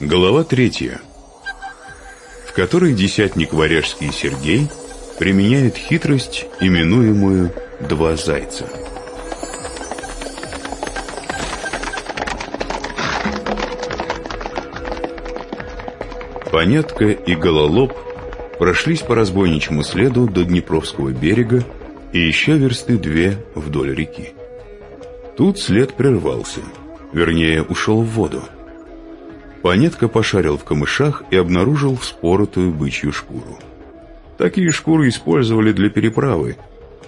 Глава третья, в которой десятник Варяжский Сергей применяет хитрость, именуемую «два зайца». Понятка и Гололоб прошлись по разбойничьему следу до Днепровского берега и еще версты две вдоль реки. Тут след прервался, вернее, ушел в воду. Понятко пошарил в камышах и обнаружил вспоротую бычью шкуру. Такие шкуры использовали для переправы.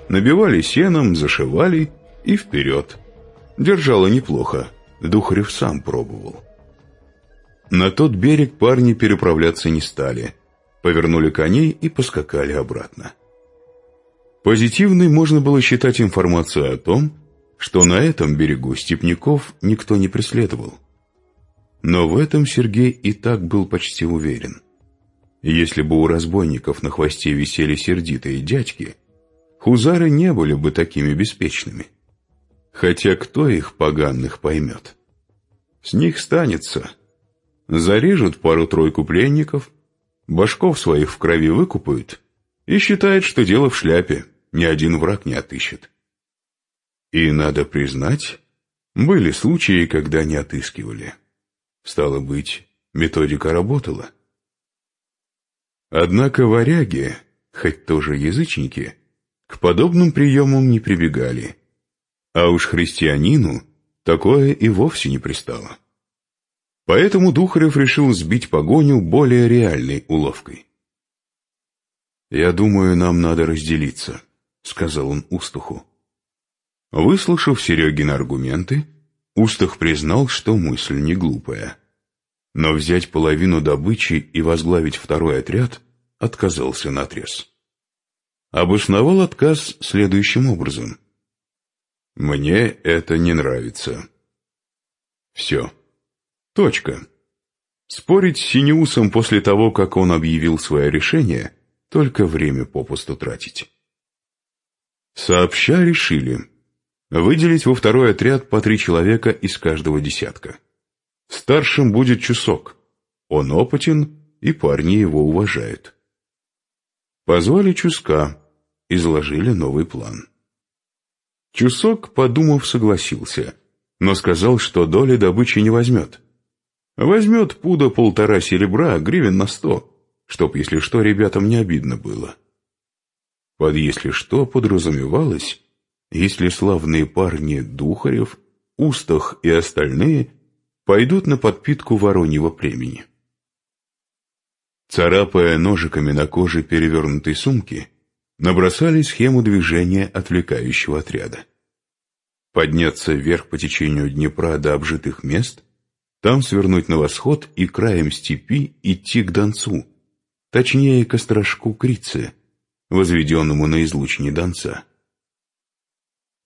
Набивали сеном, зашивали и вперед. Держало неплохо. Духарев сам пробовал. На тот берег парни переправляться не стали. Повернули коней и поскакали обратно. Позитивной можно было считать информацию о том, что на этом берегу степняков никто не преследовал. Но в этом Сергей и так был почти уверен. Если бы у разбойников на хвосте висели сердитые дядьки, хузары не были бы такими беспечными. Хотя кто их поганых поймет? С них станется. Зарежут пару-тройку пленников, башков своих в крови выкупают и считают, что дело в шляпе, ни один враг не отыщет. И, надо признать, были случаи, когда не отыскивали. Стало быть, методика работала. Однако варяги, хоть тоже язычники, к подобным приемам не прибегали. А уж христианину такое и вовсе не пристало. Поэтому Духарев решил сбить погоню более реальной уловкой. «Я думаю, нам надо разделиться», — сказал он Устуху. Выслушав Серегин аргументы, Устах признал, что мысль не глупая. Но взять половину добычи и возглавить второй отряд отказался наотрез. Обосновал отказ следующим образом. «Мне это не нравится». Все. Точка. Спорить с Синеусом после того, как он объявил свое решение, только время попусту тратить. Сообща решили выделить во второй отряд по три человека из каждого десятка. Старшим будет Чусок. Он опытен, и парни его уважают. Позвали Чуска, изложили новый план. Чусок, подумав, согласился, но сказал, что доли добычи не возьмет. Возьмет пуда полтора серебра, гривен на сто, чтоб, если что, ребятам не обидно было. Под «если что» подразумевалось, если славные парни Духарев, Устах и остальные пойдут на подпитку вороньего племени. Царапая ножиками на коже перевернутой сумки, набросали схему движения отвлекающего отряда. Подняться вверх по течению Днепра до обжитых мест, там свернуть на восход и краем степи идти к Донцу, точнее к острожку Крицы, возведенному на излучине Донца.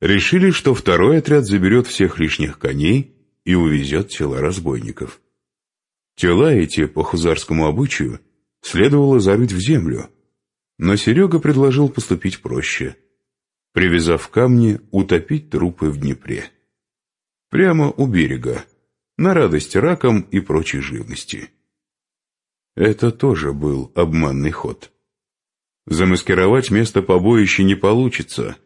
Решили, что второй отряд заберет всех лишних коней и увезет тела разбойников. Тела эти, по хузарскому обычаю, следовало зарыть в землю, но Серега предложил поступить проще, привязав камни, утопить трупы в Днепре. Прямо у берега, на радость ракам и прочей живности. Это тоже был обманный ход. Замаскировать место побоища не получится,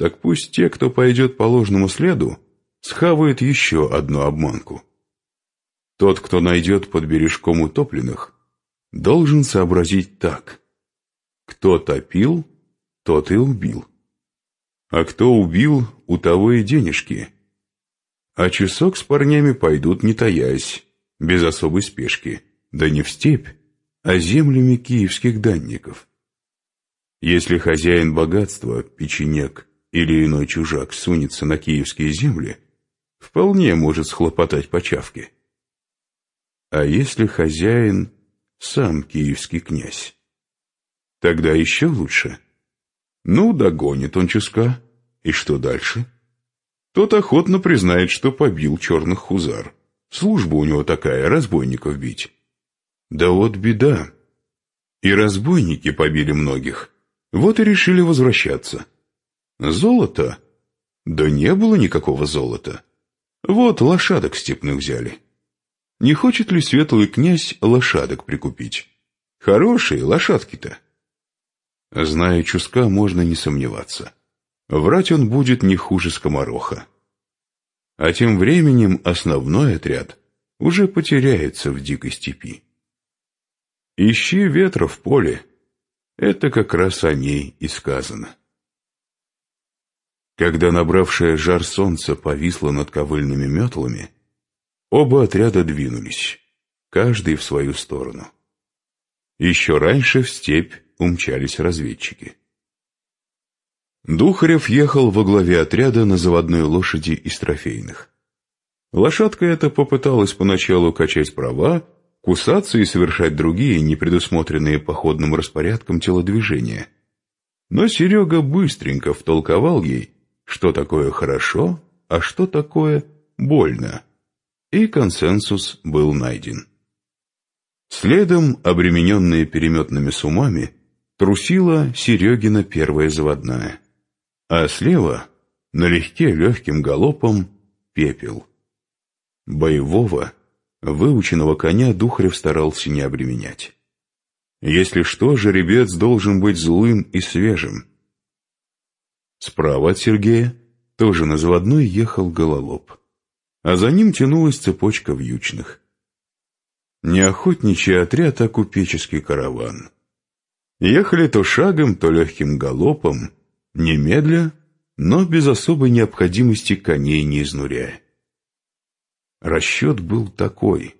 так пусть те, кто пойдет по ложному следу, схавают еще одну обманку. Тот, кто найдет под бережком утопленных, должен сообразить так. Кто топил, тот и убил. А кто убил, у того и денежки. А часок с парнями пойдут, не таясь, без особой спешки, да не в степь, а землями киевских данников. Если хозяин богатства, печенек или иной чужак сунется на киевские земли, вполне может схлопотать по чавке. А если хозяин сам киевский князь? Тогда еще лучше. Ну, догонит он Чуска, и что дальше? Тот охотно признает, что побил черных хузар. Служба у него такая, разбойников бить. Да вот беда. И разбойники побили многих. Вот и решили возвращаться. Золото? Да не было никакого золота. Вот лошадок степных взяли. Не хочет ли светлый князь лошадок прикупить? Хорошие лошадки-то. Зная Чуска, можно не сомневаться. Врать он будет не хуже скомороха. А тем временем основной отряд уже потеряется в дикой степи. Ищи ветра в поле. Это как раз о ней и сказано. Когда набравшее жар солнце повисло над ковыльными метлами, оба отряда двинулись, каждый в свою сторону. Еще раньше в степь умчались разведчики. Духарев ехал во главе отряда на заводной лошади из трофейных. Лошадка эта попыталась поначалу качать права, кусаться и совершать другие, не предусмотренные походным распорядком телодвижения. Но Серега быстренько втолковал ей, что такое хорошо, а что такое больно. И консенсус был найден. Следом, обремененные переметными сумами, трусила Серегина первая заводная. А слева, налегке легким галопом, пепел. Боевого, выученного коня Духарев старался не обременять. Если что, жеребец должен быть злым и свежим, Справа от Сергея, тоже на заводной, ехал гололоб, а за ним тянулась цепочка вьючных. Не охотничий отряд, а купеческий караван. Ехали то шагом, то легким галопом, немедля, но без особой необходимости коней не изнуряя. Расчет был такой.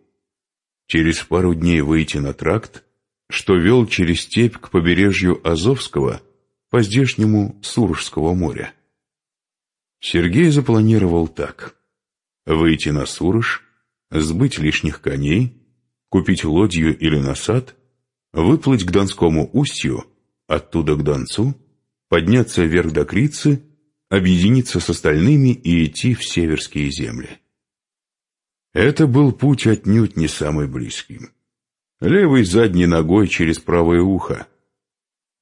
Через пару дней выйти на тракт, что вел через степь к побережью Азовского – по здешнему Суржского моря. Сергей запланировал так. Выйти на Сурж, сбыть лишних коней, купить лодью или насад, выплыть к Донскому устью, оттуда к Донцу, подняться вверх до Крицы, объединиться с остальными и идти в северские земли. Это был путь отнюдь не самый близкий. Левой задней ногой через правое ухо,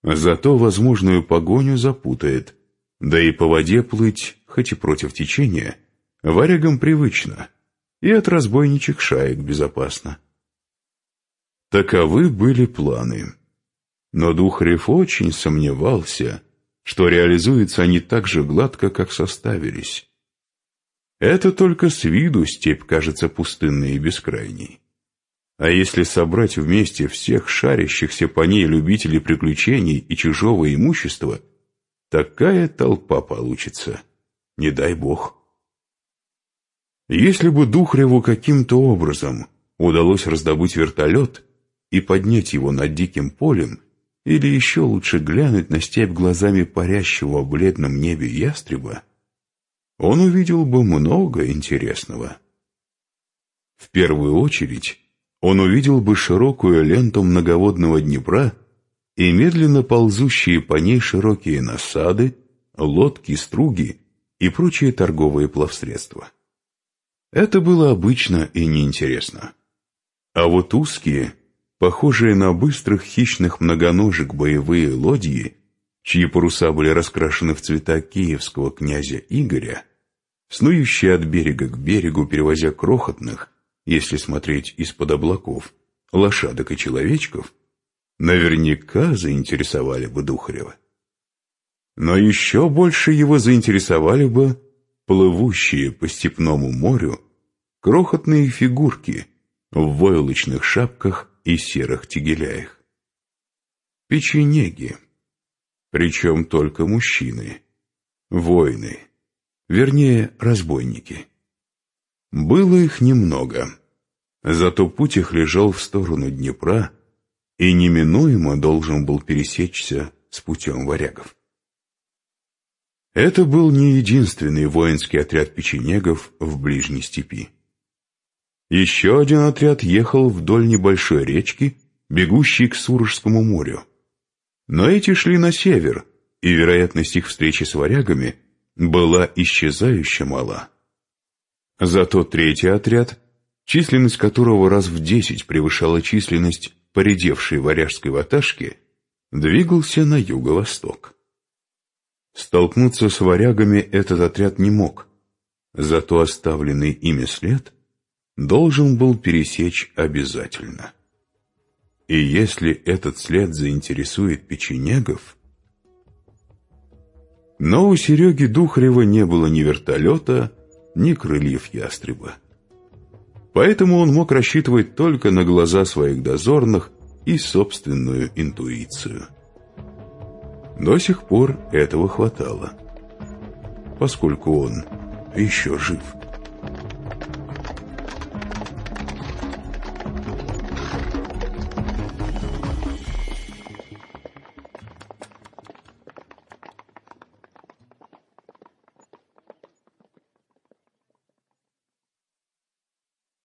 Зато возможную погоню запутает. Да и по воде плыть, хоть и против течения, варягам привычно, и от разбойничьих шаек безопасно. Таковы были планы. Но Духарев очень сомневался, что реализуются они так же гладко, как составились. Это только с виду степь кажется пустынной и бескрайней. А если собрать вместе всех шарящихся по ней любителей приключений и чужого имущества, такая толпа получится, не дай бог. Если бы Духреву каким-то образом удалось раздобыть вертолет и поднять его над диким полем, или еще лучше глянуть на степь глазами парящего в бледном небе ястреба, он увидел бы много интересного. В первую очередь, он увидел бы широкую ленту многоводного Днепра и медленно ползущие по ней широкие насады, лодки, струги и прочие торговые плавсредства. Это было обычно и неинтересно. А вот узкие, похожие на быстрых хищных многоножек боевые лодьи, чьи паруса были раскрашены в цвета киевского князя Игоря, снующие от берега к берегу, перевозя крохотных, если смотреть из-под облаков, лошадок и человечков, наверняка заинтересовали бы Духарева. Но еще больше его заинтересовали бы плывущие по степному морю крохотные фигурки в войлочных шапках и серых тегеляях. Печенеги, причем только мужчины, воины, вернее, разбойники. Было их немного, зато путь их лежал в сторону Днепра и неминуемо должен был пересечься с путем варягов. Это был не единственный воинский отряд печенегов в ближней степи. Еще один отряд ехал вдоль небольшой речки, бегущей к Сурожскому морю. Но эти шли на север, и вероятность их встречи с варягами была исчезающе мала. Зато третий отряд, численность которого раз в десять превышала численность поредевшей варяжской ваташки, двигался на юго-восток. Столкнуться с варягами этот отряд не мог, зато оставленный ими след должен был пересечь обязательно. И если этот след заинтересует печенегов... Но у Сереги Духарева не было ни вертолета, ни крыльев ястреба. Поэтому он мог рассчитывать только на глаза своих дозорных и собственную интуицию. До сих пор этого хватало, поскольку он еще жив.